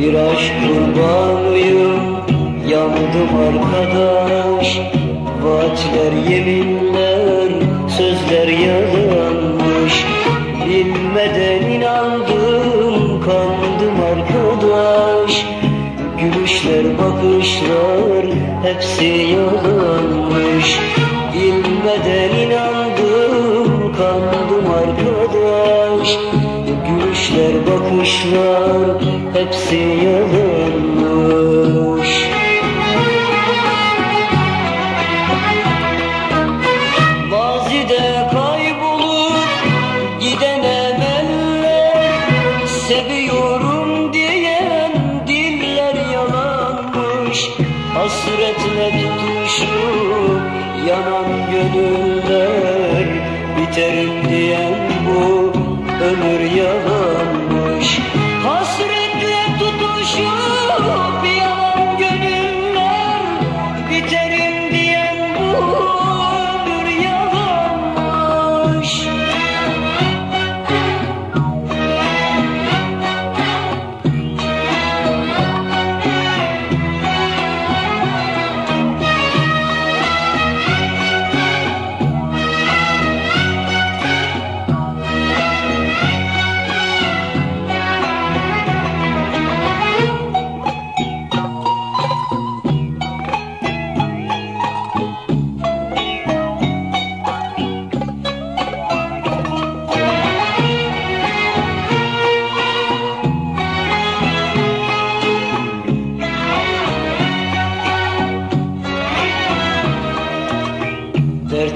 Bir aşk kurbanıyım Yandım arkadaş. Vaatler, yeminler Sözler yalanmış. Bilmeden inandım Kandım arkadaş. Gülüşler, bakışlar Hepsi yalanmış Gülüşler, bakışlar hepsi yalanmış. Mazide kaybolup giden emeller Seviyorum diyen diller yalanmış. Hasretle tutuşup yanan gönüller Biterim diyen bu ömür yalanmış Hasretle tutuşup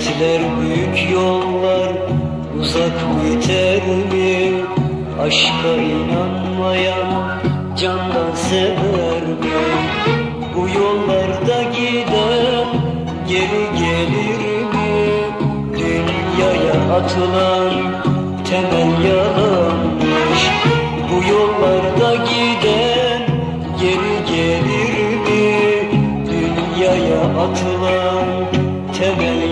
Dertler büyük yollar uzak biter mi? Aşka inanmayan candan sever mi? Bu yollarda giden geri gelir mi? Dünyaya atılan temel yalanmış Bu yollarda giden geri gelir mi? Dünyaya atılan temel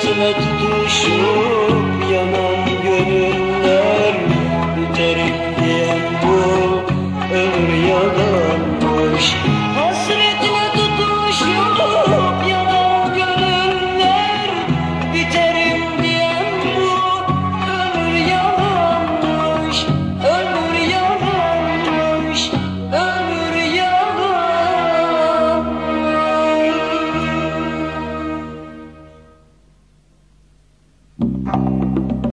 Hasretine tutuşup